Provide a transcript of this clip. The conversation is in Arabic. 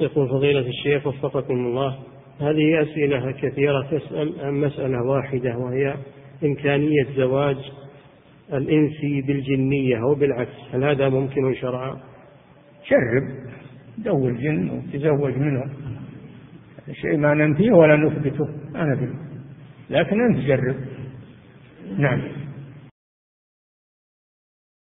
يقول فضيلة الشيخ وفقكم الله هذه أسئلة كثيرة تسأل عن مسألة واحدة وهي إمكانية زواج الإنسي بالجنية أو بالعكس هل هذا ممكن شرعا؟ جرب دو الجن وتزوج منهم شيء ما ننفيه ولا نثبته ما ندري لكن أنت جرب نعم